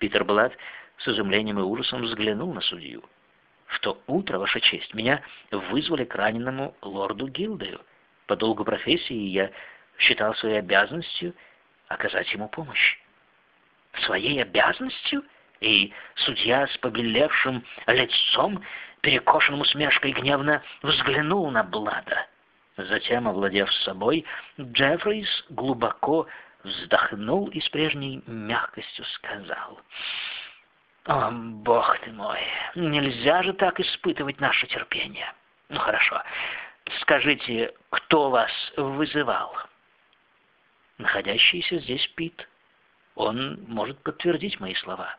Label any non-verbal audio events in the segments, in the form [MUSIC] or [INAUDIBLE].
Питер Блад с изумлением и ужасом взглянул на судью. В то утро, Ваша честь, меня вызвали к раненому лорду Гилдею. По долгу профессии я считал своей обязанностью оказать ему помощь. Своей обязанностью? И судья с побелевшим лицом, перекошенным усмешкой, гневно взглянул на Блада. Затем, овладев собой, Джеффрис глубоко вздохнул и с прежней мягкостью сказал... «О, бог ты мой, нельзя же так испытывать наше терпение. Ну, хорошо, скажите, кто вас вызывал?» «Находящийся здесь Пит. Он может подтвердить мои слова».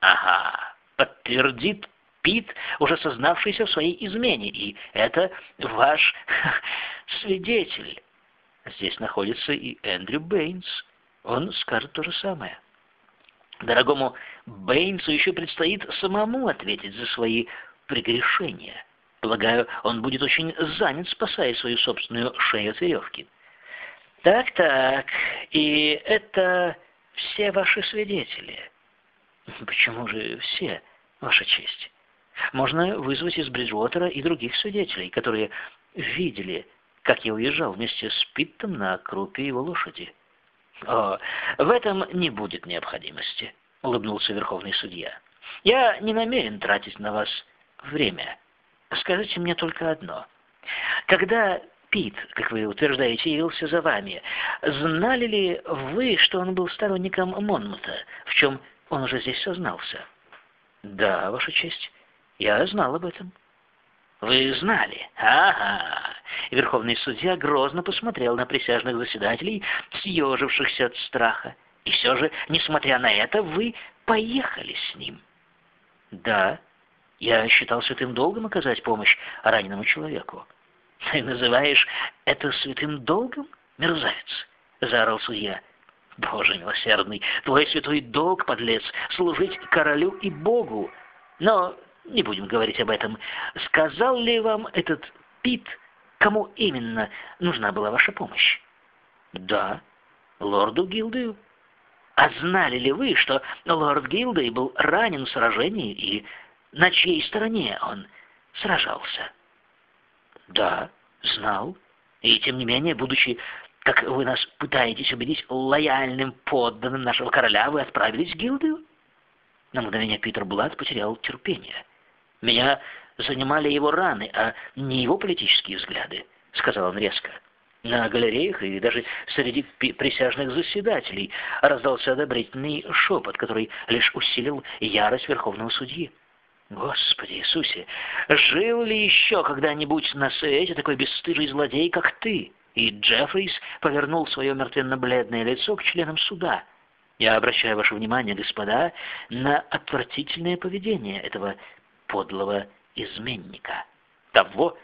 «Ага, подтвердит Пит, уже сознавшийся в своей измене, и это ваш [LAUGHS] свидетель». Здесь находится и Эндрю Бэйнс. Он скажет то же самое. Дорогому Бэйнсу еще предстоит самому ответить за свои прегрешения. Полагаю, он будет очень занят, спасая свою собственную шею от веревки. Так-так, и это все ваши свидетели. Почему же все, ваша честь? Можно вызвать из Бриджуотера и других свидетелей, которые видели как я уезжал вместе с Питтом на крупе его лошади. «О, в этом не будет необходимости», — улыбнулся Верховный Судья. «Я не намерен тратить на вас время. Скажите мне только одно. Когда Пит, как вы утверждаете, явился за вами, знали ли вы, что он был сторонником Монмута, в чем он уже здесь сознался?» «Да, Ваша честь, я знал об этом». «Вы знали? Ага!» Верховный судья грозно посмотрел на присяжных заседателей, съежившихся от страха. «И все же, несмотря на это, вы поехали с ним». «Да, я считал святым долгом оказать помощь раненому человеку». «Ты называешь это святым долгом, мерзавец?» — заорал судья. «Боже милосердный, твой святой долг, подлец, служить королю и Богу. Но не будем говорить об этом. Сказал ли вам этот Пит, кому именно нужна была ваша помощь? Да, лорду Гилдею. А знали ли вы, что лорд Гилдей был ранен в сражении и на чьей стороне он сражался? Да, знал. И тем не менее, будучи, как вы нас пытаетесь убедить, лояльным подданным нашего короля, вы отправились в Гилдею? На мгновение Питер Блад потерял терпение. Меня занимали его раны, а не его политические взгляды, сказал он резко. На галереях и даже среди присяжных заседателей раздался одобрительный шепот, который лишь усилил ярость верховного судьи. Господи Иисусе, жил ли еще когда-нибудь на свете такой бесстыжий злодей, как ты? И Джеффрис повернул свое мертвенно-бледное лицо к членам суда. Я обращаю ваше внимание, господа, на отвратительное поведение этого подлого изменника, того,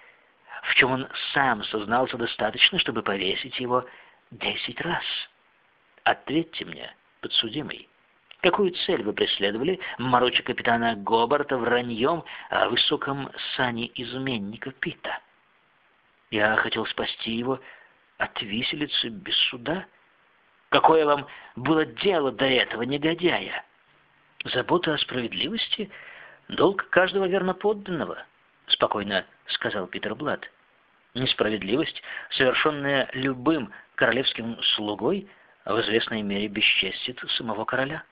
в чем он сам сознался достаточно, чтобы повесить его десять раз. Ответьте мне, подсудимый, какую цель вы преследовали, мороча капитана Гобарта враньем о высоком сане изменника Пита? Я хотел спасти его от виселицы без суда. Какое вам было дело до этого негодяя? Забота о справедливости — «Долг каждого верноподданного», — спокойно сказал Питер Блад. «Несправедливость, совершенная любым королевским слугой, в известной мере бесчестит самого короля».